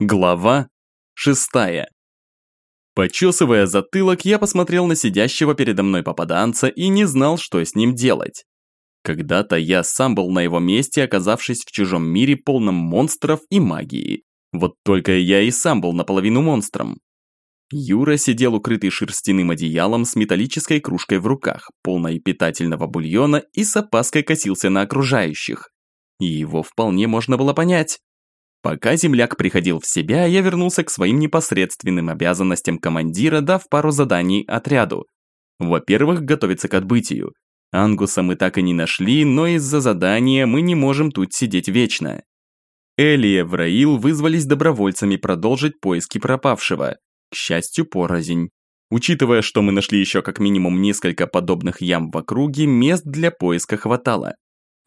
Глава шестая. Почесывая затылок, я посмотрел на сидящего передо мной попаданца и не знал, что с ним делать. Когда-то я сам был на его месте, оказавшись в чужом мире, полном монстров и магии. Вот только я и сам был наполовину монстром. Юра сидел укрытый шерстяным одеялом с металлической кружкой в руках, полной питательного бульона и с опаской косился на окружающих. И его вполне можно было понять. Пока земляк приходил в себя, я вернулся к своим непосредственным обязанностям командира, дав пару заданий отряду. Во-первых, готовиться к отбытию. Ангуса мы так и не нашли, но из-за задания мы не можем тут сидеть вечно. Эли и Эвраил вызвались добровольцами продолжить поиски пропавшего. К счастью, порознь. Учитывая, что мы нашли еще как минимум несколько подобных ям в округе, мест для поиска хватало.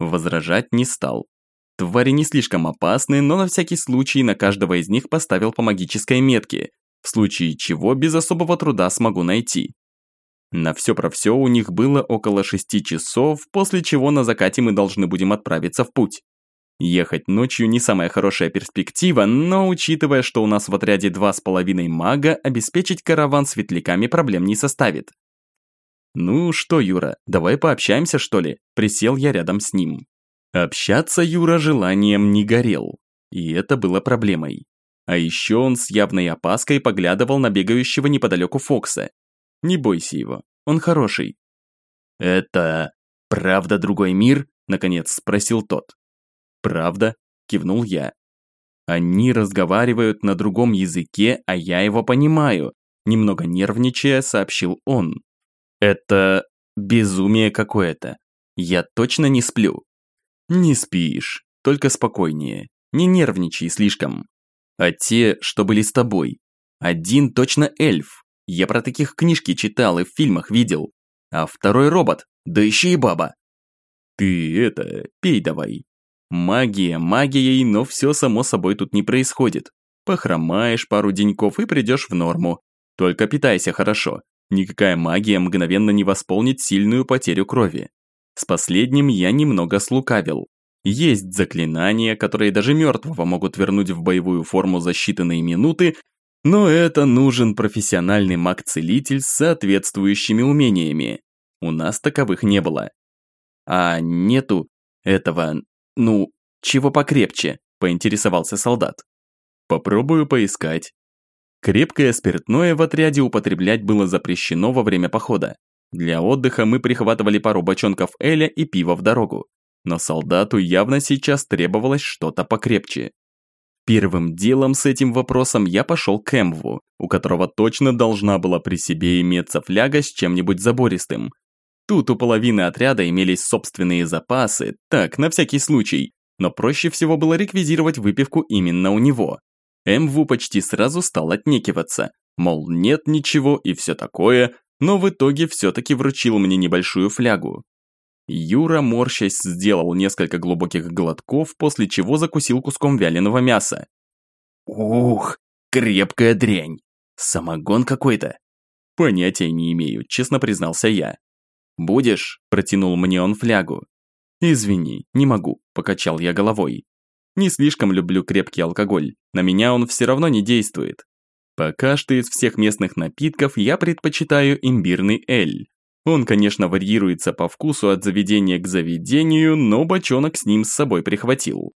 Возражать не стал. Твари не слишком опасны, но на всякий случай на каждого из них поставил по магической метке, в случае чего без особого труда смогу найти. На все про все у них было около шести часов, после чего на закате мы должны будем отправиться в путь. Ехать ночью не самая хорошая перспектива, но учитывая, что у нас в отряде два с половиной мага, обеспечить караван светляками проблем не составит. «Ну что, Юра, давай пообщаемся, что ли?» Присел я рядом с ним. Общаться Юра желанием не горел, и это было проблемой. А еще он с явной опаской поглядывал на бегающего неподалеку Фокса. Не бойся его, он хороший. «Это правда другой мир?» – наконец спросил тот. «Правда?» – кивнул я. «Они разговаривают на другом языке, а я его понимаю», – немного нервничая сообщил он. «Это безумие какое-то. Я точно не сплю». Не спишь, только спокойнее, не нервничай слишком. А те, что были с тобой. Один точно эльф, я про таких книжки читал и в фильмах видел. А второй робот, да еще и баба. Ты это, пей давай. Магия магией, но все само собой тут не происходит. Похромаешь пару деньков и придешь в норму. Только питайся хорошо. Никакая магия мгновенно не восполнит сильную потерю крови. С последним я немного слукавил. Есть заклинания, которые даже мертвого могут вернуть в боевую форму за считанные минуты, но это нужен профессиональный маг-целитель с соответствующими умениями. У нас таковых не было. А нету этого, ну, чего покрепче, поинтересовался солдат. Попробую поискать. Крепкое спиртное в отряде употреблять было запрещено во время похода. Для отдыха мы прихватывали пару бочонков эля и пива в дорогу. Но солдату явно сейчас требовалось что-то покрепче. Первым делом с этим вопросом я пошел к Эмву, у которого точно должна была при себе иметься фляга с чем-нибудь забористым. Тут у половины отряда имелись собственные запасы, так, на всякий случай, но проще всего было реквизировать выпивку именно у него. Эмву почти сразу стал отнекиваться, мол, нет ничего и все такое, но в итоге все-таки вручил мне небольшую флягу. Юра, морщась, сделал несколько глубоких глотков, после чего закусил куском вяленого мяса. «Ух, крепкая дрянь! Самогон какой-то!» «Понятия не имею», честно признался я. «Будешь?» – протянул мне он флягу. «Извини, не могу», – покачал я головой. «Не слишком люблю крепкий алкоголь, на меня он все равно не действует. Пока что из всех местных напитков я предпочитаю имбирный эль. Он, конечно, варьируется по вкусу от заведения к заведению, но бочонок с ним с собой прихватил.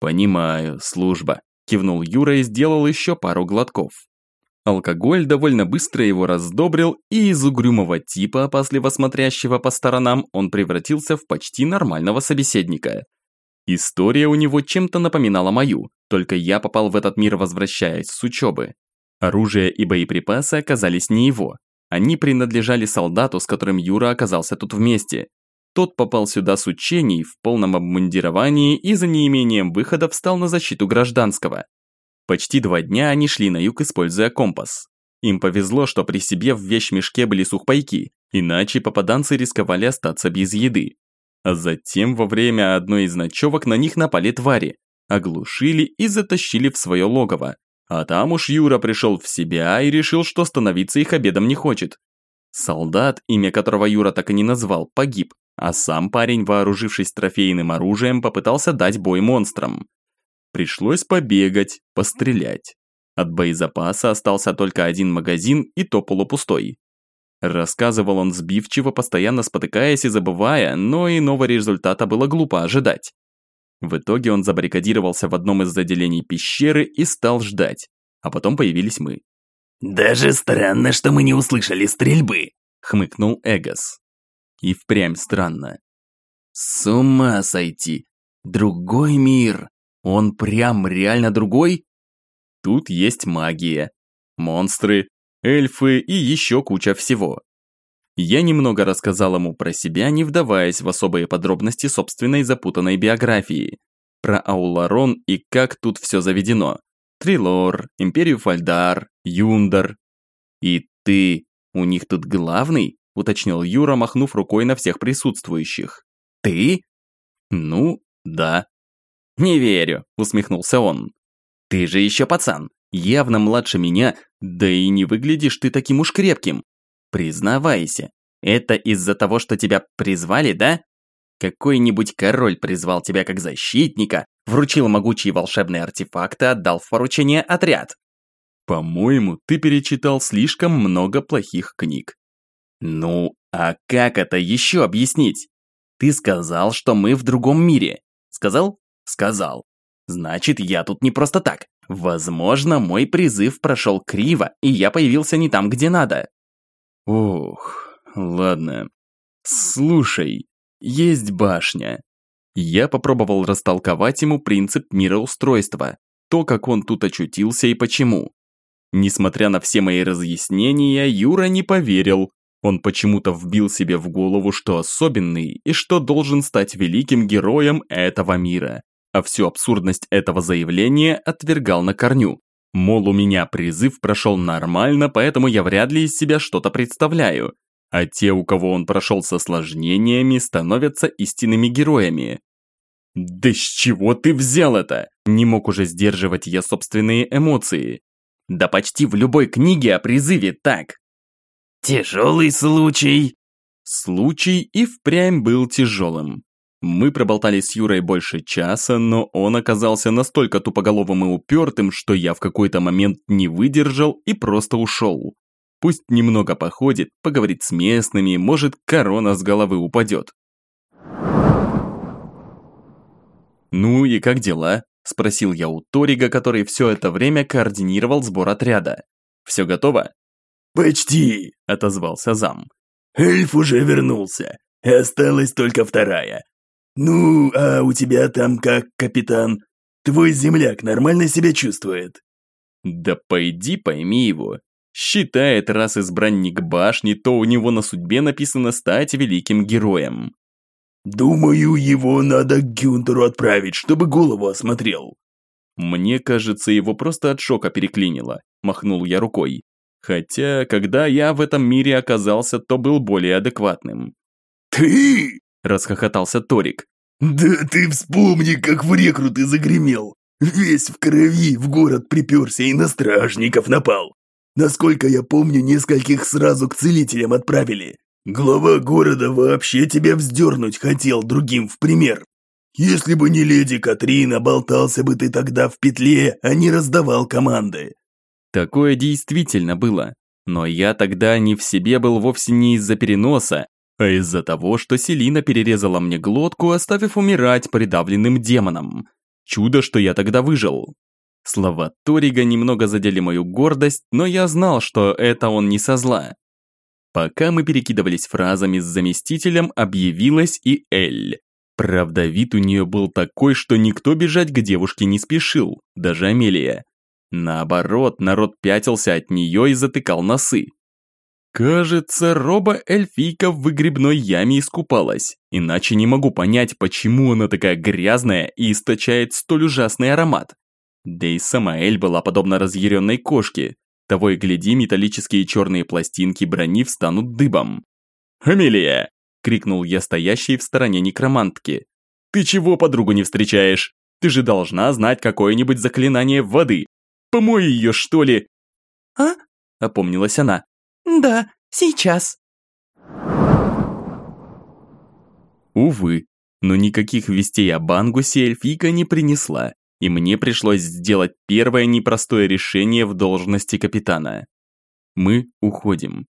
«Понимаю, служба», – кивнул Юра и сделал еще пару глотков. Алкоголь довольно быстро его раздобрил, и из угрюмого типа, опасливо смотрящего по сторонам, он превратился в почти нормального собеседника. История у него чем-то напоминала мою, только я попал в этот мир, возвращаясь с учебы. Оружие и боеприпасы оказались не его. Они принадлежали солдату, с которым Юра оказался тут вместе. Тот попал сюда с учений в полном обмундировании и за неимением выхода встал на защиту гражданского. Почти два дня они шли на юг, используя компас. Им повезло, что при себе в вещмешке были сухпайки, иначе попаданцы рисковали остаться без еды. А затем во время одной из ночевок на них напали твари, оглушили и затащили в свое логово, а там уж Юра пришел в себя и решил, что становиться их обедом не хочет. Солдат, имя которого Юра так и не назвал, погиб, а сам парень, вооружившись трофейным оружием, попытался дать бой монстрам. Пришлось побегать, пострелять. От боезапаса остался только один магазин и то полупустой. Рассказывал он сбивчиво, постоянно спотыкаясь и забывая, но иного результата было глупо ожидать. В итоге он забаррикадировался в одном из отделений пещеры и стал ждать. А потом появились мы. «Даже странно, что мы не услышали стрельбы», — хмыкнул Эгос. И впрямь странно. «С ума сойти! Другой мир! Он прям реально другой?» Тут есть магия, монстры, эльфы и еще куча всего. Я немного рассказал ему про себя, не вдаваясь в особые подробности собственной запутанной биографии. Про Ауларон и как тут все заведено. Трилор, Империю Фальдар, Юндар. «И ты у них тут главный?» – уточнил Юра, махнув рукой на всех присутствующих. «Ты?» «Ну, да». «Не верю», – усмехнулся он. «Ты же еще пацан, явно младше меня, да и не выглядишь ты таким уж крепким. Признавайся, это из-за того, что тебя призвали, да? Какой-нибудь король призвал тебя как защитника, вручил могучие волшебные артефакты, отдал в поручение отряд. По-моему, ты перечитал слишком много плохих книг. Ну, а как это еще объяснить? Ты сказал, что мы в другом мире. Сказал? Сказал. Значит, я тут не просто так. Возможно, мой призыв прошел криво, и я появился не там, где надо. Ох, ладно. Слушай, есть башня. Я попробовал растолковать ему принцип мироустройства, то, как он тут очутился и почему. Несмотря на все мои разъяснения, Юра не поверил. Он почему-то вбил себе в голову, что особенный и что должен стать великим героем этого мира а всю абсурдность этого заявления отвергал на корню. Мол, у меня призыв прошел нормально, поэтому я вряд ли из себя что-то представляю. А те, у кого он прошел с осложнениями, становятся истинными героями. «Да с чего ты взял это?» Не мог уже сдерживать я собственные эмоции. «Да почти в любой книге о призыве так!» «Тяжелый случай!» Случай и впрямь был тяжелым. Мы проболтали с Юрой больше часа, но он оказался настолько тупоголовым и упертым, что я в какой-то момент не выдержал и просто ушел. Пусть немного походит, поговорит с местными, может корона с головы упадет. «Ну и как дела?» – спросил я у Торига, который все это время координировал сбор отряда. «Все готово?» «Почти», – отозвался зам. «Эльф уже вернулся. Осталась только вторая. «Ну, а у тебя там как, капитан? Твой земляк нормально себя чувствует?» «Да пойди пойми его. Считает, раз избранник башни, то у него на судьбе написано стать великим героем». «Думаю, его надо к Гюнтеру отправить, чтобы голову осмотрел». «Мне кажется, его просто от шока переклинило», – махнул я рукой. Хотя, когда я в этом мире оказался, то был более адекватным. «Ты?» Расхохотался Торик. «Да ты вспомни, как в рекруты загремел! Весь в крови в город приперся и на стражников напал! Насколько я помню, нескольких сразу к целителям отправили. Глава города вообще тебя вздернуть хотел другим в пример. Если бы не леди Катрина, болтался бы ты тогда в петле, а не раздавал команды». Такое действительно было. Но я тогда не в себе был вовсе не из-за переноса, а из-за того, что Селина перерезала мне глотку, оставив умирать придавленным демоном. Чудо, что я тогда выжил. Слова Торига немного задели мою гордость, но я знал, что это он не со зла. Пока мы перекидывались фразами с заместителем, объявилась и Эль. Правда, вид у нее был такой, что никто бежать к девушке не спешил, даже Амелия. Наоборот, народ пятился от нее и затыкал носы. Кажется, роба-эльфийка в выгребной яме искупалась. Иначе не могу понять, почему она такая грязная и источает столь ужасный аромат. Да и сама Эль была подобна разъяренной кошке. Того и гляди, металлические черные пластинки брони встанут дыбом. «Амелия!» – крикнул я стоящей в стороне некромантки. «Ты чего подругу не встречаешь? Ты же должна знать какое-нибудь заклинание воды. Помой ее, что ли?» «А?» – опомнилась она. «Да, сейчас». Увы, но никаких вестей об Ангусе эльфийка не принесла. и мне пришлось сделать первое непростое решение в должности капитана. Мы уходим.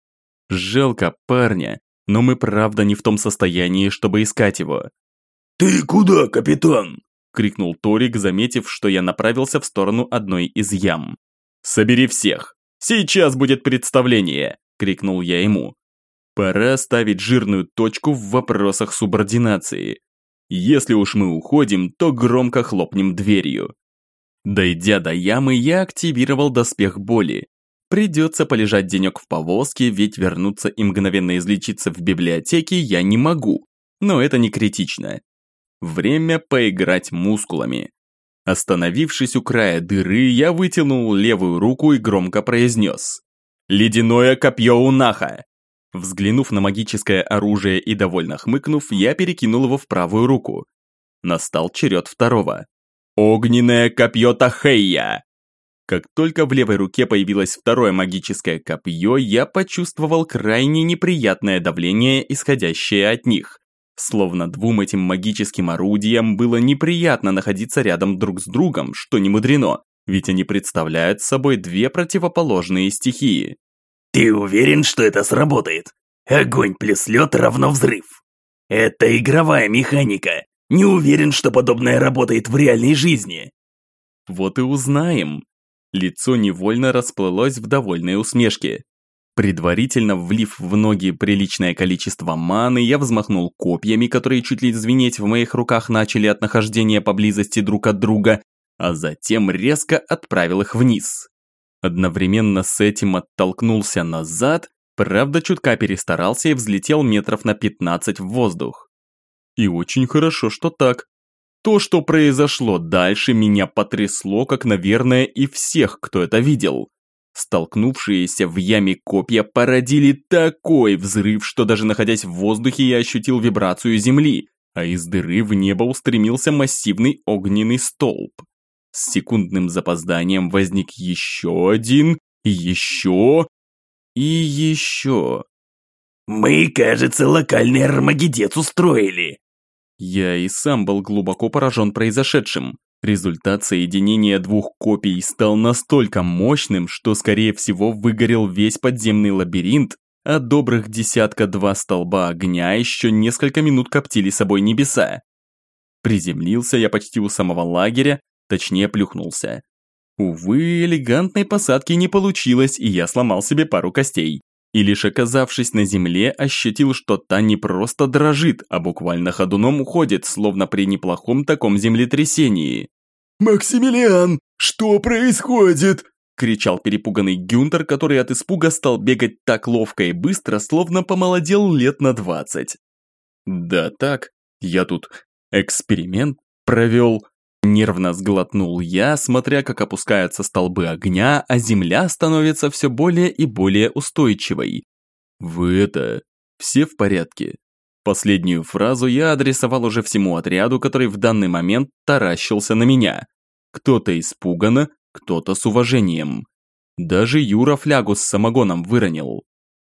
Жалко парня, но мы правда не в том состоянии, чтобы искать его. «Ты куда, капитан?» – крикнул Торик, заметив, что я направился в сторону одной из ям. «Собери всех! Сейчас будет представление!» – крикнул я ему. Пора ставить жирную точку в вопросах субординации. Если уж мы уходим, то громко хлопнем дверью. Дойдя до ямы, я активировал доспех боли. Придется полежать денек в повозке, ведь вернуться и мгновенно излечиться в библиотеке я не могу. Но это не критично. Время поиграть мускулами. Остановившись у края дыры, я вытянул левую руку и громко произнес. «Ледяное копье Унаха!» Взглянув на магическое оружие и довольно хмыкнув, я перекинул его в правую руку. Настал черед второго. «Огненное копье Тахея!» Как только в левой руке появилось второе магическое копье, я почувствовал крайне неприятное давление, исходящее от них. Словно двум этим магическим орудиям было неприятно находиться рядом друг с другом, что не мудрено, ведь они представляют собой две противоположные стихии. «Ты уверен, что это сработает? Огонь плюс лед равно взрыв. Это игровая механика. Не уверен, что подобное работает в реальной жизни». «Вот и узнаем», Лицо невольно расплылось в довольной усмешке. Предварительно влив в ноги приличное количество маны, я взмахнул копьями, которые чуть ли звенеть в моих руках начали от нахождения поблизости друг от друга, а затем резко отправил их вниз. Одновременно с этим оттолкнулся назад, правда чутка перестарался и взлетел метров на 15 в воздух. И очень хорошо, что так. То, что произошло дальше, меня потрясло, как, наверное, и всех, кто это видел. Столкнувшиеся в яме копья породили такой взрыв, что даже находясь в воздухе я ощутил вибрацию земли, а из дыры в небо устремился массивный огненный столб. С секундным запозданием возник еще один, еще и еще. «Мы, кажется, локальный армагедец устроили», я и сам был глубоко поражен произошедшим. Результат соединения двух копий стал настолько мощным, что скорее всего выгорел весь подземный лабиринт, а добрых десятка-два столба огня еще несколько минут коптили собой небеса. Приземлился я почти у самого лагеря, точнее плюхнулся. Увы, элегантной посадки не получилось, и я сломал себе пару костей и лишь оказавшись на земле, ощутил, что та не просто дрожит, а буквально ходуном уходит, словно при неплохом таком землетрясении. «Максимилиан, что происходит?» кричал перепуганный Гюнтер, который от испуга стал бегать так ловко и быстро, словно помолодел лет на двадцать. «Да так, я тут эксперимент провел», Нервно сглотнул я, смотря как опускаются столбы огня, а земля становится все более и более устойчивой. «Вы это... все в порядке?» Последнюю фразу я адресовал уже всему отряду, который в данный момент таращился на меня. Кто-то испуганно, кто-то с уважением. Даже Юра флягу с самогоном выронил.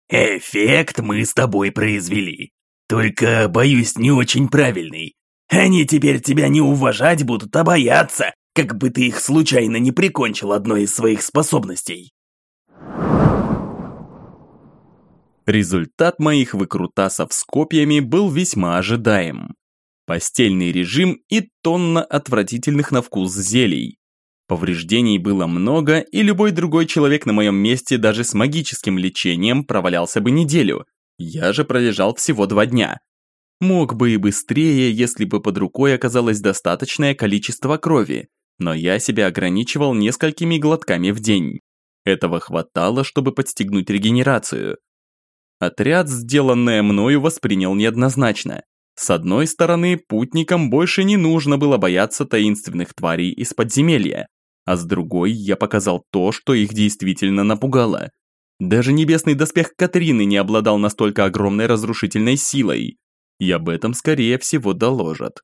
«Эффект мы с тобой произвели. Только, боюсь, не очень правильный. Они теперь тебя не уважать будут, а бояться, как бы ты их случайно не прикончил одной из своих способностей. Результат моих выкрутасов с копьями был весьма ожидаем. Постельный режим и тонна отвратительных на вкус зелий. Повреждений было много, и любой другой человек на моем месте даже с магическим лечением провалялся бы неделю. Я же пролежал всего два дня. Мог бы и быстрее, если бы под рукой оказалось достаточное количество крови, но я себя ограничивал несколькими глотками в день. Этого хватало, чтобы подстегнуть регенерацию. Отряд, сделанное мною, воспринял неоднозначно. С одной стороны, путникам больше не нужно было бояться таинственных тварей из подземелья, а с другой я показал то, что их действительно напугало. Даже небесный доспех Катрины не обладал настолько огромной разрушительной силой и об этом скорее всего доложат.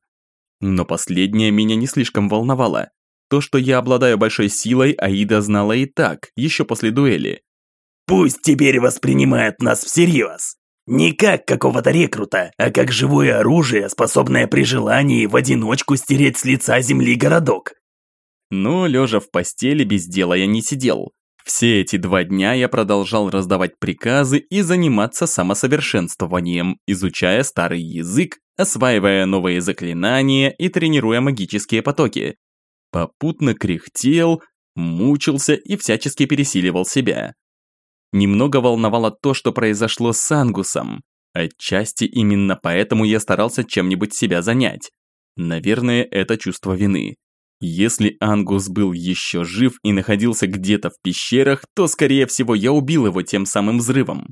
Но последнее меня не слишком волновало. То, что я обладаю большой силой, Аида знала и так, еще после дуэли. «Пусть теперь воспринимают нас всерьез. Не как какого-то рекрута, а как живое оружие, способное при желании в одиночку стереть с лица земли городок. Но лежа в постели без дела я не сидел. Все эти два дня я продолжал раздавать приказы и заниматься самосовершенствованием, изучая старый язык, осваивая новые заклинания и тренируя магические потоки. Попутно кряхтел, мучился и всячески пересиливал себя. Немного волновало то, что произошло с Ангусом. Отчасти именно поэтому я старался чем-нибудь себя занять. Наверное, это чувство вины. Если Ангус был еще жив и находился где-то в пещерах, то, скорее всего, я убил его тем самым взрывом.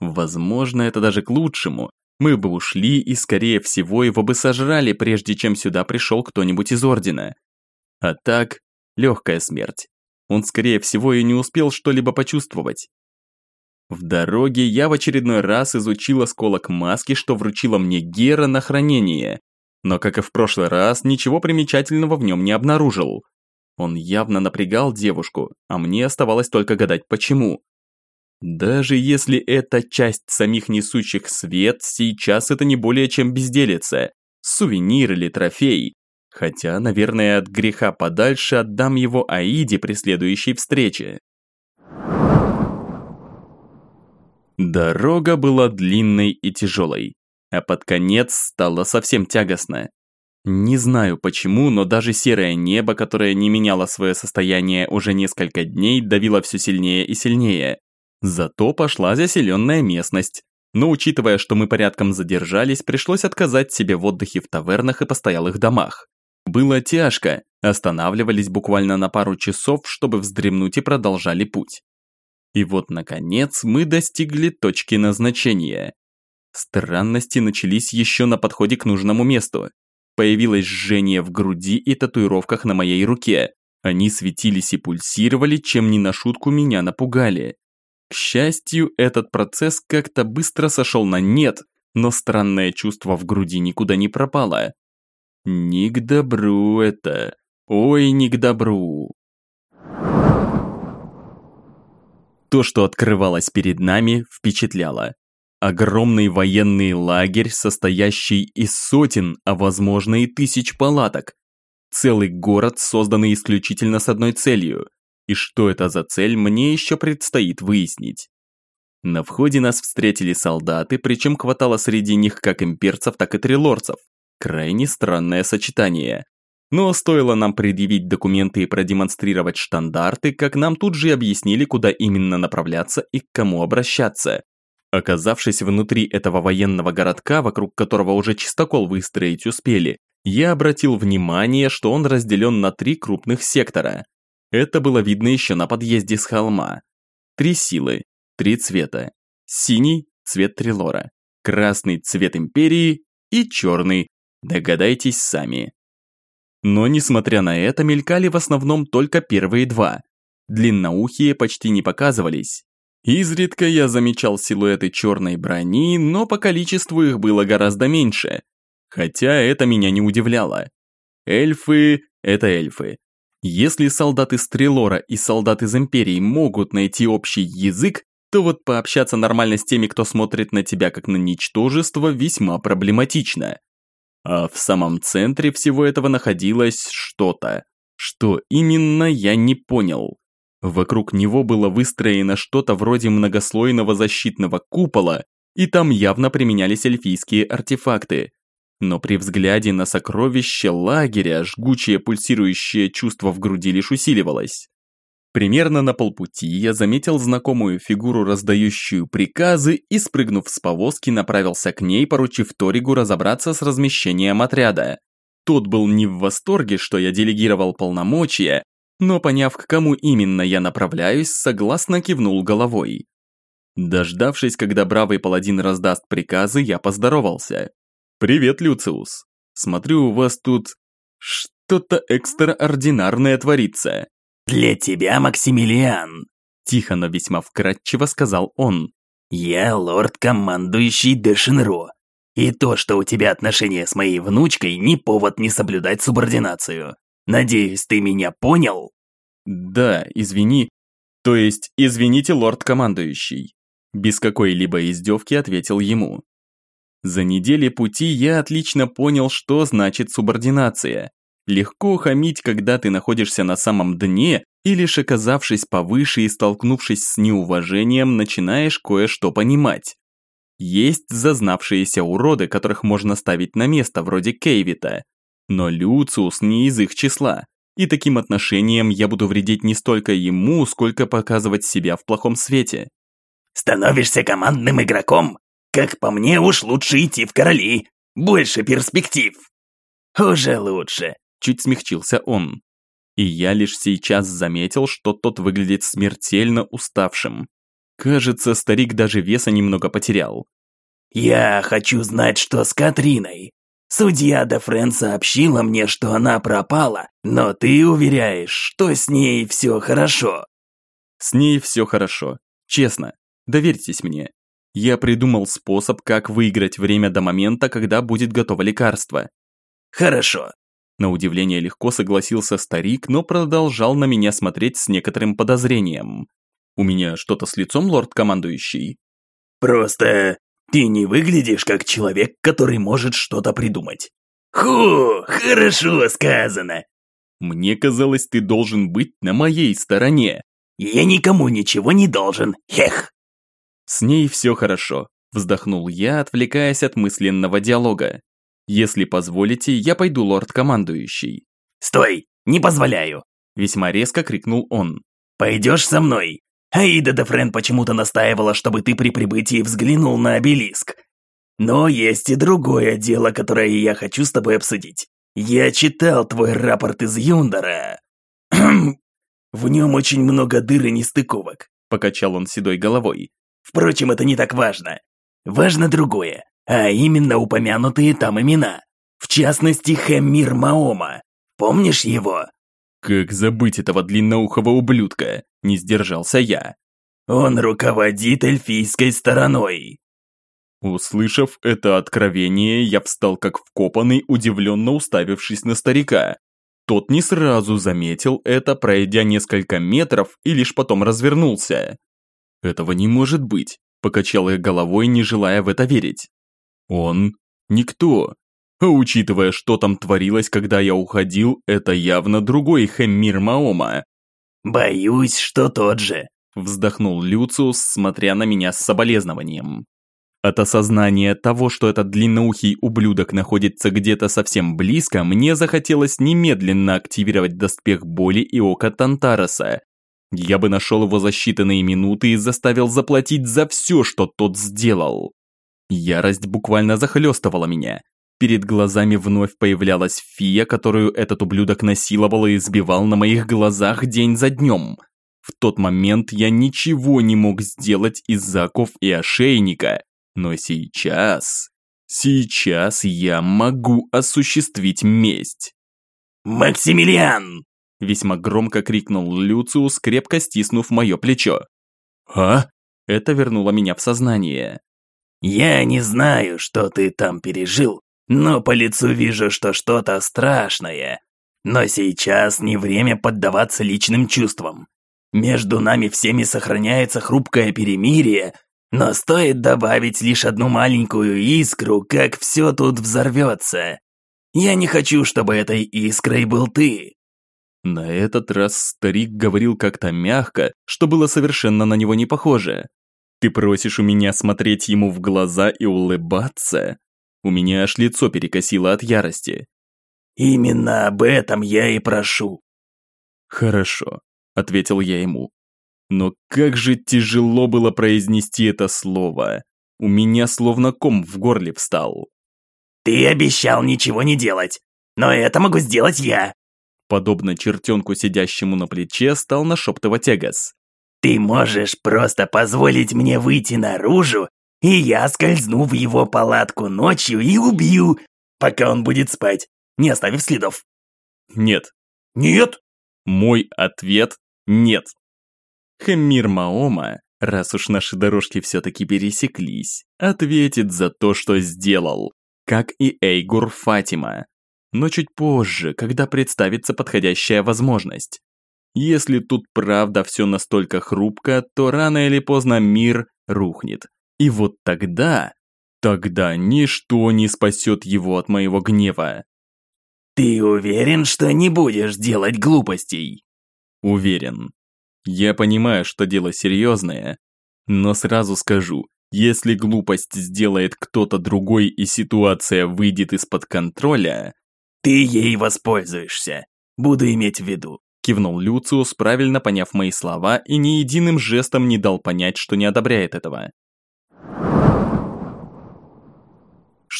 Возможно, это даже к лучшему. Мы бы ушли и, скорее всего, его бы сожрали, прежде чем сюда пришел кто-нибудь из Ордена. А так, легкая смерть. Он, скорее всего, и не успел что-либо почувствовать. В дороге я в очередной раз изучил осколок маски, что вручила мне Гера на хранение. Но, как и в прошлый раз, ничего примечательного в нем не обнаружил. Он явно напрягал девушку, а мне оставалось только гадать почему. Даже если это часть самих несущих свет, сейчас это не более чем безделица, сувенир или трофей. Хотя, наверное, от греха подальше отдам его Аиде при следующей встрече. Дорога была длинной и тяжелой, а под конец стало совсем тягостно. Не знаю почему, но даже серое небо, которое не меняло свое состояние уже несколько дней, давило все сильнее и сильнее. Зато пошла заселенная местность. Но учитывая, что мы порядком задержались, пришлось отказать себе в отдыхе в тавернах и постоялых домах. Было тяжко, останавливались буквально на пару часов, чтобы вздремнуть и продолжали путь. И вот, наконец, мы достигли точки назначения. Странности начались еще на подходе к нужному месту. Появилось жжение в груди и татуировках на моей руке. Они светились и пульсировали, чем не на шутку меня напугали. К счастью, этот процесс как-то быстро сошел на нет, но странное чувство в груди никуда не пропало. Не к добру это. Ой, не к добру. То, что открывалось перед нами, впечатляло. Огромный военный лагерь, состоящий из сотен, а возможно и тысяч палаток. Целый город, созданный исключительно с одной целью – и что это за цель, мне еще предстоит выяснить. На входе нас встретили солдаты, причем хватало среди них как имперцев, так и трилорцев. Крайне странное сочетание. Но стоило нам предъявить документы и продемонстрировать штандарты, как нам тут же объяснили, куда именно направляться и к кому обращаться. Оказавшись внутри этого военного городка, вокруг которого уже чистокол выстроить успели, я обратил внимание, что он разделен на три крупных сектора. Это было видно еще на подъезде с холма. Три силы, три цвета. Синий – цвет Трилора, красный – цвет Империи и черный – догадайтесь сами. Но несмотря на это, мелькали в основном только первые два. Длинноухие почти не показывались. Изредка я замечал силуэты черной брони, но по количеству их было гораздо меньше. Хотя это меня не удивляло. Эльфы – это эльфы. Если солдаты Стрелора и солдаты из Империи могут найти общий язык, то вот пообщаться нормально с теми, кто смотрит на тебя как на ничтожество, весьма проблематично. А в самом центре всего этого находилось что-то. Что именно, я не понял. Вокруг него было выстроено что-то вроде многослойного защитного купола, и там явно применялись эльфийские артефакты. Но при взгляде на сокровище лагеря жгучее пульсирующее чувство в груди лишь усиливалось. Примерно на полпути я заметил знакомую фигуру, раздающую приказы, и, спрыгнув с повозки, направился к ней, поручив Торигу разобраться с размещением отряда. Тот был не в восторге, что я делегировал полномочия, но поняв, к кому именно я направляюсь, согласно кивнул головой. Дождавшись, когда бравый паладин раздаст приказы, я поздоровался. «Привет, Люциус. Смотрю, у вас тут что-то экстраординарное творится». «Для тебя, Максимилиан», – тихо, но весьма вкратчиво сказал он. «Я лорд-командующий Дешинро. И то, что у тебя отношения с моей внучкой, не повод не соблюдать субординацию. Надеюсь, ты меня понял?» «Да, извини. То есть, извините, лорд-командующий». Без какой-либо издевки ответил ему. За недели пути я отлично понял, что значит субординация. Легко хамить, когда ты находишься на самом дне, и лишь оказавшись повыше и столкнувшись с неуважением, начинаешь кое-что понимать. Есть зазнавшиеся уроды, которых можно ставить на место, вроде Кейвита. Но Люциус не из их числа. И таким отношением я буду вредить не столько ему, сколько показывать себя в плохом свете. Становишься командным игроком? Как по мне, уж лучше идти в короли. Больше перспектив. Уже лучше. Чуть смягчился он. И я лишь сейчас заметил, что тот выглядит смертельно уставшим. Кажется, старик даже веса немного потерял. «Я хочу знать, что с Катриной. Судья Дефрен сообщила мне, что она пропала, но ты уверяешь, что с ней все хорошо». «С ней все хорошо. Честно. Доверьтесь мне. Я придумал способ, как выиграть время до момента, когда будет готово лекарство». «Хорошо». На удивление легко согласился старик, но продолжал на меня смотреть с некоторым подозрением. У меня что-то с лицом, лорд-командующий? Просто ты не выглядишь как человек, который может что-то придумать. Ху, хорошо сказано. Мне казалось, ты должен быть на моей стороне. Я никому ничего не должен, хех. С ней все хорошо, вздохнул я, отвлекаясь от мысленного диалога. Если позволите, я пойду, лорд-командующий. Стой, не позволяю. Весьма резко крикнул он. Пойдешь со мной? Аида де Френ почему-то настаивала, чтобы ты при прибытии взглянул на обелиск. Но есть и другое дело, которое я хочу с тобой обсудить. Я читал твой рапорт из Юндора. В нем очень много дыр и нестыковок. Покачал он седой головой. Впрочем, это не так важно. Важно другое, а именно упомянутые там имена. В частности, Хэммир Маома. Помнишь его? «Как забыть этого длинноухого ублюдка?» – не сдержался я. «Он руководит эльфийской стороной». Услышав это откровение, я встал как вкопанный, удивленно уставившись на старика. Тот не сразу заметил это, пройдя несколько метров и лишь потом развернулся. «Этого не может быть», – покачал я головой, не желая в это верить. «Он никто, учитывая, что там творилось, когда я уходил, это явно другой Хэммир Маома. «Боюсь, что тот же», – вздохнул Люциус, смотря на меня с соболезнованием. От осознания того, что этот длинноухий ублюдок находится где-то совсем близко, мне захотелось немедленно активировать доспех боли и око Тантароса. Я бы нашел его за считанные минуты и заставил заплатить за все, что тот сделал. Ярость буквально захлестывала меня. Перед глазами вновь появлялась фия, которую этот ублюдок насиловал и избивал на моих глазах день за днем. В тот момент я ничего не мог сделать из-за оков и ошейника, но сейчас... Сейчас я могу осуществить месть. «Максимилиан!» Весьма громко крикнул Люциус, крепко стиснув мое плечо. «А?» Это вернуло меня в сознание. «Я не знаю, что ты там пережил, но по лицу вижу, что что-то страшное. Но сейчас не время поддаваться личным чувствам. Между нами всеми сохраняется хрупкое перемирие, но стоит добавить лишь одну маленькую искру, как все тут взорвется. Я не хочу, чтобы этой искрой был ты. На этот раз старик говорил как-то мягко, что было совершенно на него не похоже. Ты просишь у меня смотреть ему в глаза и улыбаться? У меня аж лицо перекосило от ярости. «Именно об этом я и прошу». «Хорошо», – ответил я ему. Но как же тяжело было произнести это слово. У меня словно ком в горле встал. «Ты обещал ничего не делать, но это могу сделать я!» Подобно чертенку, сидящему на плече, стал нашептывать Эгос. «Ты можешь просто позволить мне выйти наружу и я скользну в его палатку ночью и убью, пока он будет спать, не оставив следов. Нет. Нет? Мой ответ – нет. Хэммир Маома, раз уж наши дорожки все-таки пересеклись, ответит за то, что сделал, как и Эйгур Фатима. Но чуть позже, когда представится подходящая возможность. Если тут правда все настолько хрупко, то рано или поздно мир рухнет. И вот тогда, тогда ничто не спасет его от моего гнева. Ты уверен, что не будешь делать глупостей? Уверен. Я понимаю, что дело серьезное, но сразу скажу, если глупость сделает кто-то другой и ситуация выйдет из-под контроля... Ты ей воспользуешься, буду иметь в виду. Кивнул Люциус, правильно поняв мои слова и ни единым жестом не дал понять, что не одобряет этого.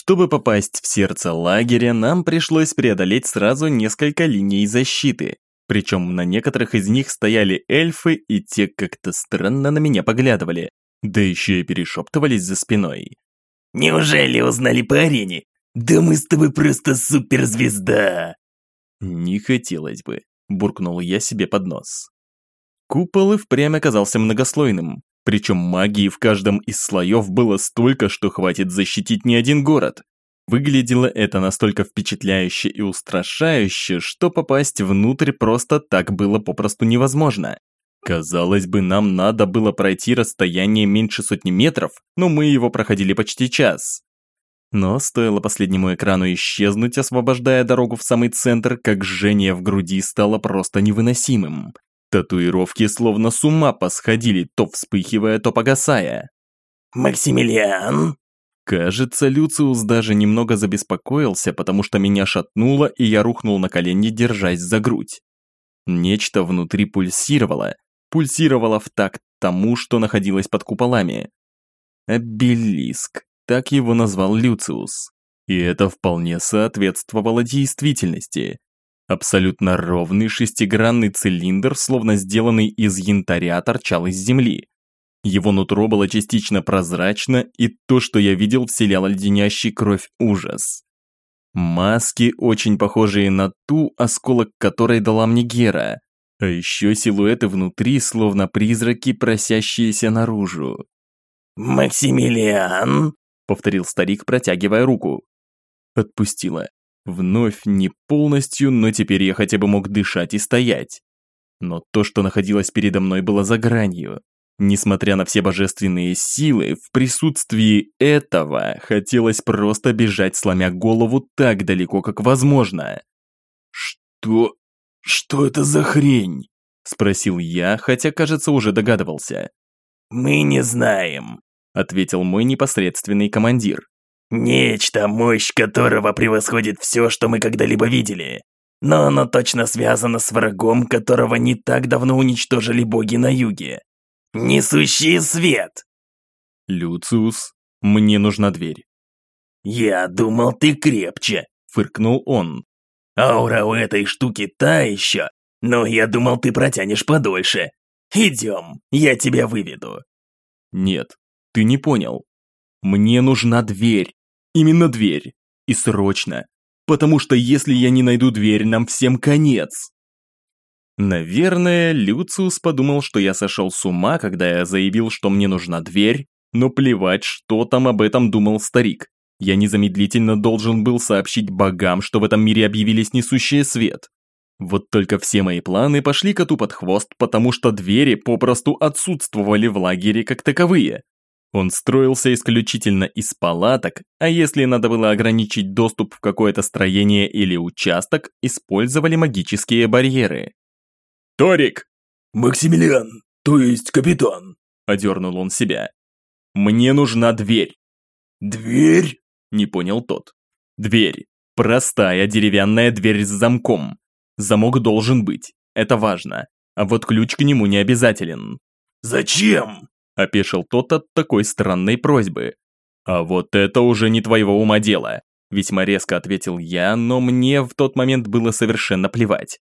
Чтобы попасть в сердце лагеря, нам пришлось преодолеть сразу несколько линий защиты. Причем на некоторых из них стояли эльфы, и те как-то странно на меня поглядывали. Да еще и перешептывались за спиной. «Неужели узнали по арене? Да мы с тобой просто суперзвезда!» «Не хотелось бы», – буркнул я себе под нос. Купол и впрямь оказался многослойным. Причем магии в каждом из слоев было столько, что хватит защитить не один город. Выглядело это настолько впечатляюще и устрашающе, что попасть внутрь просто так было попросту невозможно. Казалось бы, нам надо было пройти расстояние меньше сотни метров, но мы его проходили почти час. Но стоило последнему экрану исчезнуть, освобождая дорогу в самый центр, как жжение в груди стало просто невыносимым. Татуировки словно с ума посходили, то вспыхивая, то погасая. «Максимилиан?» Кажется, Люциус даже немного забеспокоился, потому что меня шатнуло, и я рухнул на колени, держась за грудь. Нечто внутри пульсировало, пульсировало в такт тому, что находилось под куполами. Обелиск, так его назвал Люциус. И это вполне соответствовало действительности. Абсолютно ровный шестигранный цилиндр, словно сделанный из янтаря, торчал из земли. Его нутро было частично прозрачно, и то, что я видел, вселяло леденящий кровь ужас. Маски, очень похожие на ту, осколок которой дала мне Гера. А еще силуэты внутри, словно призраки, просящиеся наружу. «Максимилиан?» – повторил старик, протягивая руку. Отпустила. Вновь не полностью, но теперь я хотя бы мог дышать и стоять. Но то, что находилось передо мной, было за гранью. Несмотря на все божественные силы, в присутствии этого хотелось просто бежать, сломя голову так далеко, как возможно. «Что... что это за хрень?» – спросил я, хотя, кажется, уже догадывался. «Мы не знаем», – ответил мой непосредственный командир. Нечто, мощь которого превосходит все, что мы когда-либо видели. Но оно точно связано с врагом, которого не так давно уничтожили боги на юге. Несущий свет! Люциус, мне нужна дверь. Я думал, ты крепче, фыркнул он. Аура у этой штуки та еще, но я думал, ты протянешь подольше. Идем, я тебя выведу. Нет, ты не понял. Мне нужна дверь. Именно дверь. И срочно. Потому что если я не найду дверь, нам всем конец. Наверное, Люциус подумал, что я сошел с ума, когда я заявил, что мне нужна дверь, но плевать, что там об этом думал старик. Я незамедлительно должен был сообщить богам, что в этом мире объявились несущие свет. Вот только все мои планы пошли коту под хвост, потому что двери попросту отсутствовали в лагере как таковые. Он строился исключительно из палаток, а если надо было ограничить доступ в какое-то строение или участок, использовали магические барьеры. «Торик!» «Максимилиан, то есть капитан!» – одернул он себя. «Мне нужна дверь!» «Дверь?» – не понял тот. «Дверь. Простая деревянная дверь с замком. Замок должен быть, это важно, а вот ключ к нему не обязателен». «Зачем?» Опешил тот от такой странной просьбы. «А вот это уже не твоего ума дело», весьма резко ответил я, но мне в тот момент было совершенно плевать.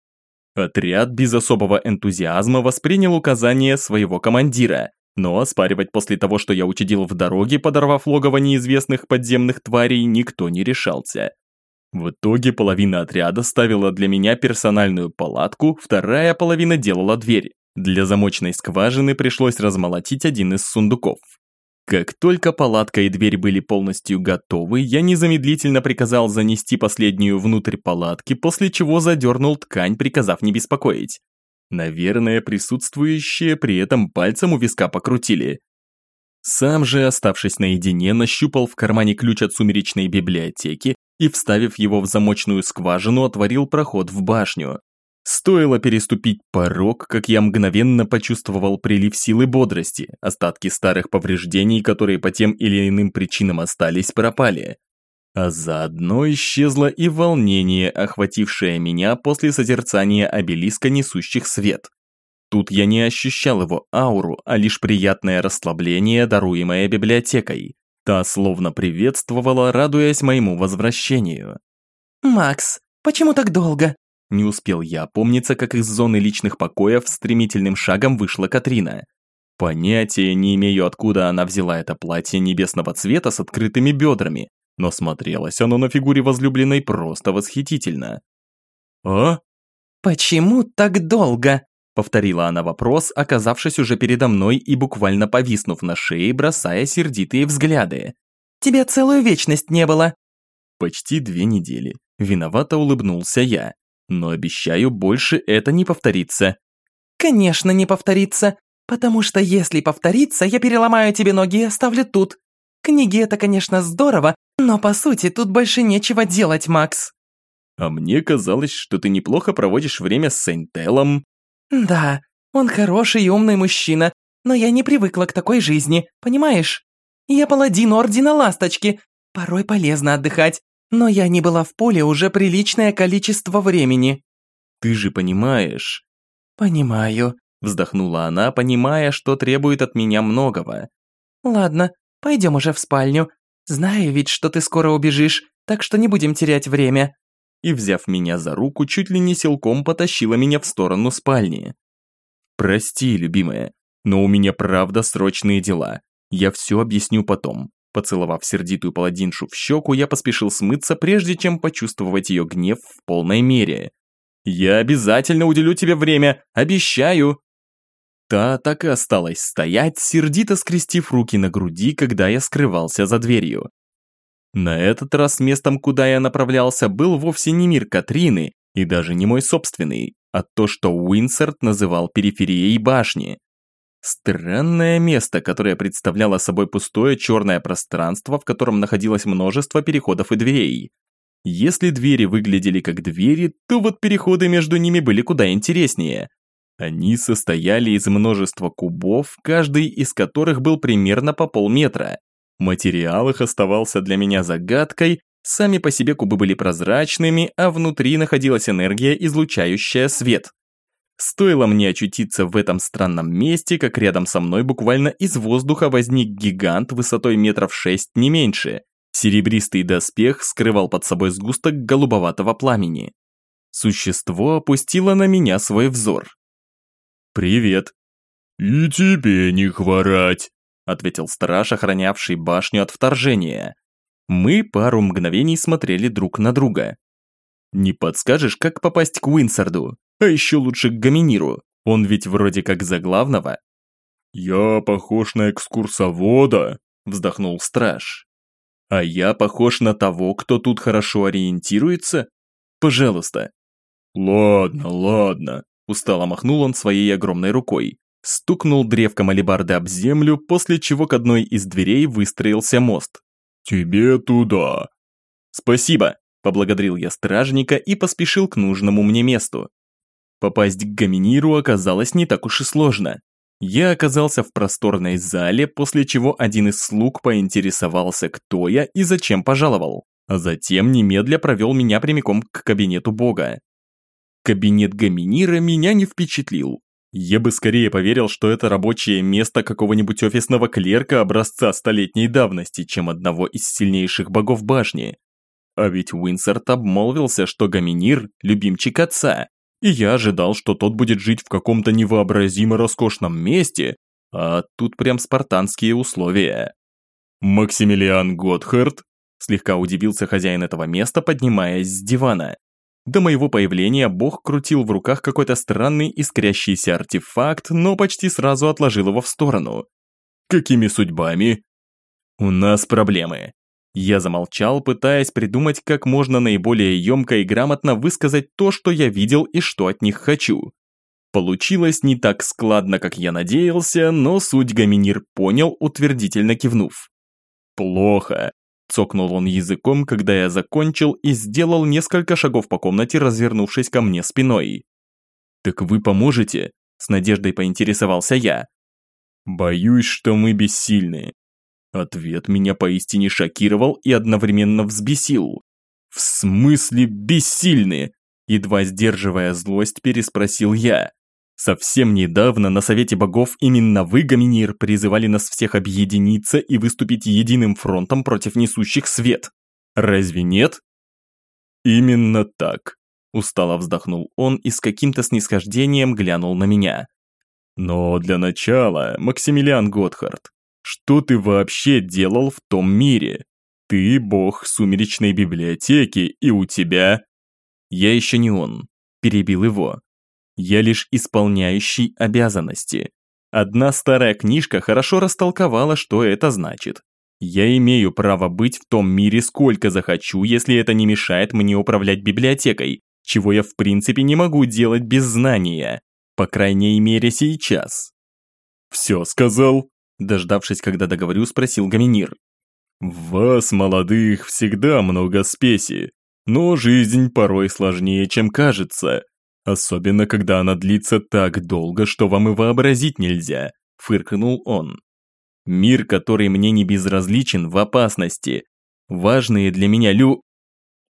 Отряд без особого энтузиазма воспринял указания своего командира, но оспаривать после того, что я учудил в дороге, подорвав логово неизвестных подземных тварей, никто не решался. В итоге половина отряда ставила для меня персональную палатку, вторая половина делала дверь. Для замочной скважины пришлось размолотить один из сундуков. Как только палатка и дверь были полностью готовы, я незамедлительно приказал занести последнюю внутрь палатки, после чего задернул ткань, приказав не беспокоить. Наверное, присутствующие при этом пальцем у виска покрутили. Сам же, оставшись наедине, нащупал в кармане ключ от сумеречной библиотеки, и, вставив его в замочную скважину, отворил проход в башню. Стоило переступить порог, как я мгновенно почувствовал прилив силы бодрости, остатки старых повреждений, которые по тем или иным причинам остались, пропали. А заодно исчезло и волнение, охватившее меня после созерцания обелиска несущих свет. Тут я не ощущал его ауру, а лишь приятное расслабление, даруемое библиотекой. Та словно приветствовала, радуясь моему возвращению. «Макс, почему так долго?» Не успел я опомниться, как из зоны личных покоев стремительным шагом вышла Катрина. Понятия не имею, откуда она взяла это платье небесного цвета с открытыми бедрами, но смотрелось оно на фигуре возлюбленной просто восхитительно. «А?» «Почему так долго?» Повторила она вопрос, оказавшись уже передо мной и буквально повиснув на шее, бросая сердитые взгляды. «Тебя целую вечность не было!» Почти две недели. Виновато улыбнулся я. Но обещаю, больше это не повторится. «Конечно не повторится, потому что если повторится, я переломаю тебе ноги и оставлю тут. Книги это, конечно, здорово, но по сути тут больше нечего делать, Макс». «А мне казалось, что ты неплохо проводишь время с Сейнтелом», «Да, он хороший и умный мужчина, но я не привыкла к такой жизни, понимаешь? Я паладин Ордена Ласточки, порой полезно отдыхать, но я не была в поле уже приличное количество времени». «Ты же понимаешь...» «Понимаю», – вздохнула она, понимая, что требует от меня многого. «Ладно, пойдем уже в спальню. Знаю ведь, что ты скоро убежишь, так что не будем терять время» и, взяв меня за руку, чуть ли не силком потащила меня в сторону спальни. «Прости, любимая, но у меня правда срочные дела. Я все объясню потом». Поцеловав сердитую паладиншу в щеку, я поспешил смыться, прежде чем почувствовать ее гнев в полной мере. «Я обязательно уделю тебе время, обещаю!» Та так и осталась стоять, сердито скрестив руки на груди, когда я скрывался за дверью. На этот раз местом, куда я направлялся, был вовсе не мир Катрины и даже не мой собственный, а то, что Уинсерт называл периферией башни. Странное место, которое представляло собой пустое черное пространство, в котором находилось множество переходов и дверей. Если двери выглядели как двери, то вот переходы между ними были куда интереснее. Они состояли из множества кубов, каждый из которых был примерно по полметра. Материал их оставался для меня загадкой, сами по себе кубы были прозрачными, а внутри находилась энергия, излучающая свет. Стоило мне очутиться в этом странном месте, как рядом со мной буквально из воздуха возник гигант высотой метров шесть не меньше. Серебристый доспех скрывал под собой сгусток голубоватого пламени. Существо опустило на меня свой взор. «Привет». «И тебе не хворать», ответил страж, охранявший башню от вторжения. Мы пару мгновений смотрели друг на друга. «Не подскажешь, как попасть к Уинсарду? А еще лучше к Гаминиру. Он ведь вроде как за главного». «Я похож на экскурсовода», – вздохнул страж. «А я похож на того, кто тут хорошо ориентируется? Пожалуйста». «Ладно, ладно», – устало махнул он своей огромной рукой стукнул древком алебарды об землю, после чего к одной из дверей выстроился мост. «Тебе туда!» «Спасибо!» – поблагодарил я стражника и поспешил к нужному мне месту. Попасть к Гаминиру оказалось не так уж и сложно. Я оказался в просторной зале, после чего один из слуг поинтересовался, кто я и зачем пожаловал, а затем немедля провел меня прямиком к кабинету бога. Кабинет Гаминира меня не впечатлил, я бы скорее поверил, что это рабочее место какого-нибудь офисного клерка образца столетней давности, чем одного из сильнейших богов башни. А ведь Уинсерт обмолвился, что Гаминир – любимчик отца, и я ожидал, что тот будет жить в каком-то невообразимо роскошном месте, а тут прям спартанские условия. «Максимилиан Готхард?» – слегка удивился хозяин этого места, поднимаясь с дивана. До моего появления бог крутил в руках какой-то странный искрящийся артефакт, но почти сразу отложил его в сторону. «Какими судьбами?» «У нас проблемы». Я замолчал, пытаясь придумать, как можно наиболее емко и грамотно высказать то, что я видел и что от них хочу. Получилось не так складно, как я надеялся, но суть Гаминир понял, утвердительно кивнув. «Плохо. Цокнул он языком, когда я закончил и сделал несколько шагов по комнате, развернувшись ко мне спиной. «Так вы поможете?» – с надеждой поинтересовался я. «Боюсь, что мы бессильны». Ответ меня поистине шокировал и одновременно взбесил. «В смысле бессильны?» Едва сдерживая злость, переспросил я. Совсем недавно на Совете Богов именно вы, Гаминир, призывали нас всех объединиться и выступить единым фронтом против несущих свет. Разве нет? Именно так. Устало вздохнул он и с каким-то снисхождением глянул на меня. Но для начала, Максимилиан Готхард, что ты вообще делал в том мире? Ты бог сумеречной библиотеки, и у тебя... Я еще не он, перебил его. Я лишь исполняющий обязанности. Одна старая книжка хорошо растолковала, что это значит. Я имею право быть в том мире сколько захочу, если это не мешает мне управлять библиотекой, чего я в принципе не могу делать без знания. По крайней мере сейчас. «Все сказал?» Дождавшись, когда договорю, спросил Гаминир. «В вас, молодых, всегда много спеси, но жизнь порой сложнее, чем кажется. Особенно, когда она длится так долго, что вам и вообразить нельзя», – фыркнул он. «Мир, который мне не безразличен, в опасности. Важные для меня лю...»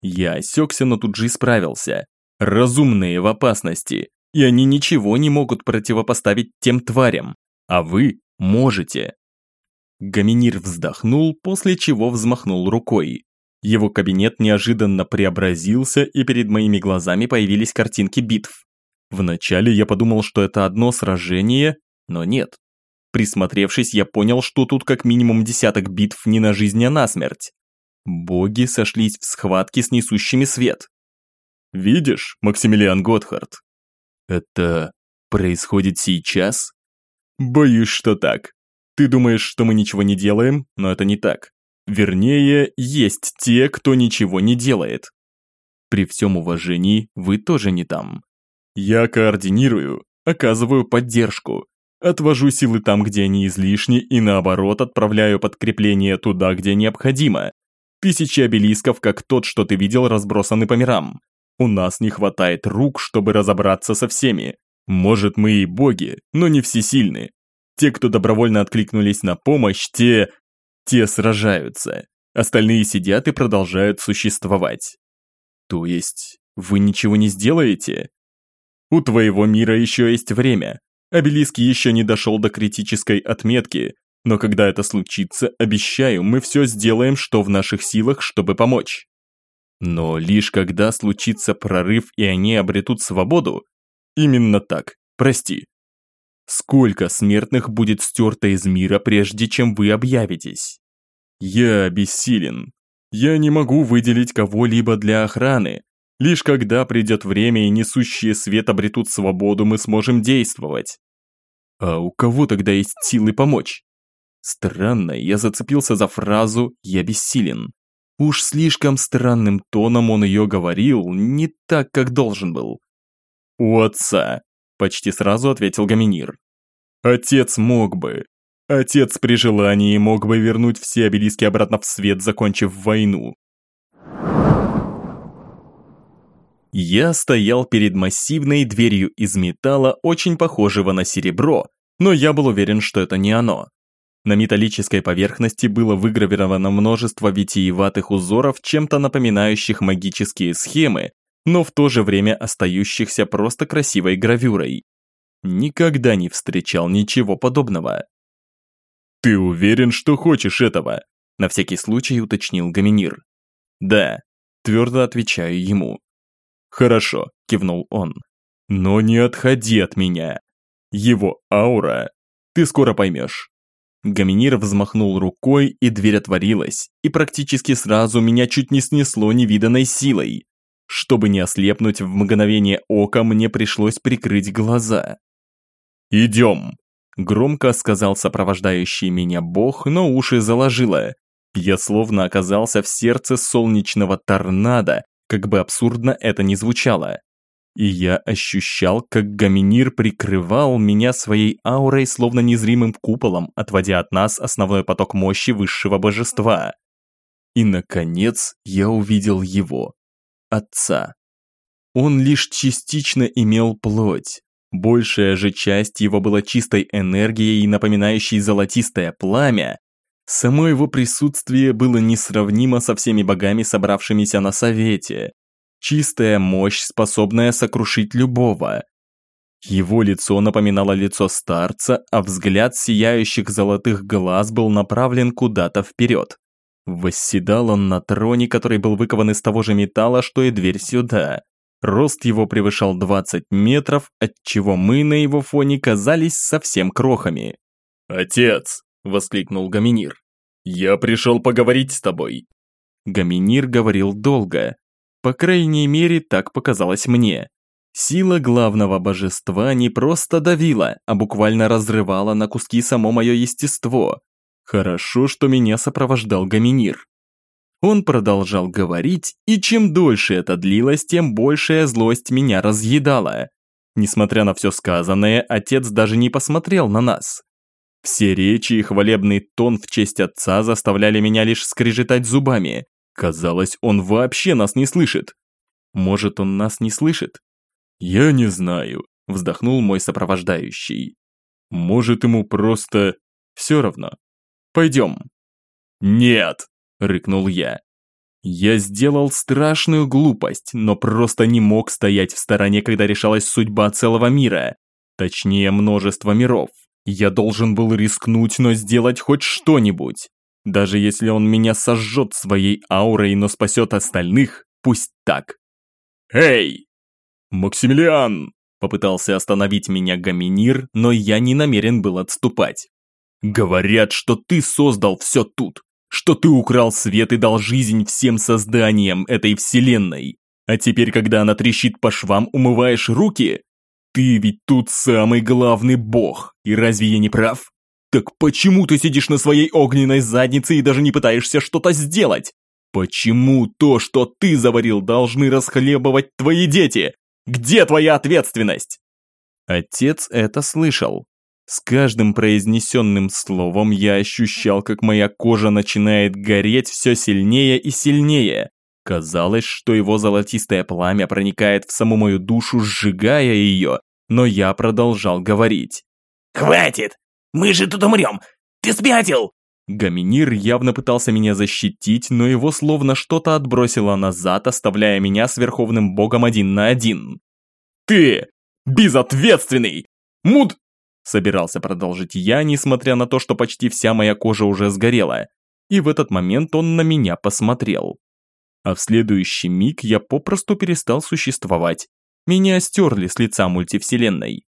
Я осекся, но тут же исправился. «Разумные в опасности, и они ничего не могут противопоставить тем тварям, а вы можете». Гаминир вздохнул, после чего взмахнул рукой. Его кабинет неожиданно преобразился, и перед моими глазами появились картинки битв. Вначале я подумал, что это одно сражение, но нет. Присмотревшись, я понял, что тут как минимум десяток битв не на жизнь, а на смерть. Боги сошлись в схватке с несущими свет. Видишь, Максимилиан Готхард? Это происходит сейчас? Боюсь, что так. Ты думаешь, что мы ничего не делаем, но это не так. Вернее, есть те, кто ничего не делает. При всем уважении, вы тоже не там. Я координирую, оказываю поддержку, отвожу силы там, где они излишни, и наоборот отправляю подкрепление туда, где необходимо. Тысячи обелисков, как тот, что ты видел, разбросаны по мирам. У нас не хватает рук, чтобы разобраться со всеми. Может, мы и боги, но не всесильны. Те, кто добровольно откликнулись на помощь, те те сражаются, остальные сидят и продолжают существовать. То есть, вы ничего не сделаете? У твоего мира еще есть время. Обелиск еще не дошел до критической отметки, но когда это случится, обещаю, мы все сделаем, что в наших силах, чтобы помочь. Но лишь когда случится прорыв и они обретут свободу, именно так, прости, Сколько смертных будет стерто из мира, прежде чем вы объявитесь? Я бессилен. Я не могу выделить кого-либо для охраны. Лишь когда придет время и несущие свет обретут свободу, мы сможем действовать. А у кого тогда есть силы помочь? Странно, я зацепился за фразу «я бессилен». Уж слишком странным тоном он ее говорил, не так, как должен был. У отца, Почти сразу ответил Гаминир. Отец мог бы. Отец при желании мог бы вернуть все обелиски обратно в свет, закончив войну. Я стоял перед массивной дверью из металла, очень похожего на серебро, но я был уверен, что это не оно. На металлической поверхности было выгравировано множество витиеватых узоров, чем-то напоминающих магические схемы, но в то же время остающихся просто красивой гравюрой. Никогда не встречал ничего подобного. «Ты уверен, что хочешь этого?» На всякий случай уточнил Гаминир. «Да», твердо отвечаю ему. «Хорошо», кивнул он. «Но не отходи от меня. Его аура. Ты скоро поймешь». Гаминир взмахнул рукой, и дверь отворилась, и практически сразу меня чуть не снесло невиданной силой. Чтобы не ослепнуть в мгновение ока, мне пришлось прикрыть глаза. «Идем!» – громко сказал сопровождающий меня бог, но уши заложило. Я словно оказался в сердце солнечного торнадо, как бы абсурдно это ни звучало. И я ощущал, как Гаминир прикрывал меня своей аурой, словно незримым куполом, отводя от нас основной поток мощи высшего божества. И, наконец, я увидел его. Отца. Он лишь частично имел плоть. Большая же часть его была чистой энергией, напоминающей золотистое пламя. Само его присутствие было несравнимо со всеми богами, собравшимися на совете. Чистая мощь, способная сокрушить любого. Его лицо напоминало лицо старца, а взгляд сияющих золотых глаз был направлен куда-то вперед. Восседал он на троне, который был выкован из того же металла, что и дверь сюда. Рост его превышал 20 метров, отчего мы на его фоне казались совсем крохами. «Отец!» – воскликнул Гаминир. «Я пришел поговорить с тобой!» Гаминир говорил долго. По крайней мере, так показалось мне. Сила главного божества не просто давила, а буквально разрывала на куски само мое естество. Хорошо, что меня сопровождал Гаминир. Он продолжал говорить, и чем дольше это длилось, тем большая злость меня разъедала. Несмотря на все сказанное, отец даже не посмотрел на нас. Все речи и хвалебный тон в честь отца заставляли меня лишь скрежетать зубами. Казалось, он вообще нас не слышит. Может, он нас не слышит? «Я не знаю», – вздохнул мой сопровождающий. «Может, ему просто... все равно. Пойдем». «Нет», – рыкнул я. Я сделал страшную глупость, но просто не мог стоять в стороне, когда решалась судьба целого мира. Точнее, множества миров. Я должен был рискнуть, но сделать хоть что-нибудь. Даже если он меня сожжет своей аурой, но спасет остальных, пусть так. «Эй!» «Максимилиан!» – попытался остановить меня Гаминир, но я не намерен был отступать. «Говорят, что ты создал все тут, что ты украл свет и дал жизнь всем созданиям этой вселенной, а теперь, когда она трещит по швам, умываешь руки? Ты ведь тут самый главный бог, и разве я не прав? Так почему ты сидишь на своей огненной заднице и даже не пытаешься что-то сделать? Почему то, что ты заварил, должны расхлебывать твои дети? Где твоя ответственность?» Отец это слышал. С каждым произнесенным словом я ощущал, как моя кожа начинает гореть все сильнее и сильнее. Казалось, что его золотистое пламя проникает в саму мою душу, сжигая ее, но я продолжал говорить. «Хватит! Мы же тут умрем! Ты спятил!» Гаминир явно пытался меня защитить, но его словно что-то отбросило назад, оставляя меня с Верховным Богом один на один. «Ты! Безответственный! Муд...» Собирался продолжить я, несмотря на то, что почти вся моя кожа уже сгорела. И в этот момент он на меня посмотрел. А в следующий миг я попросту перестал существовать. Меня стерли с лица мультивселенной.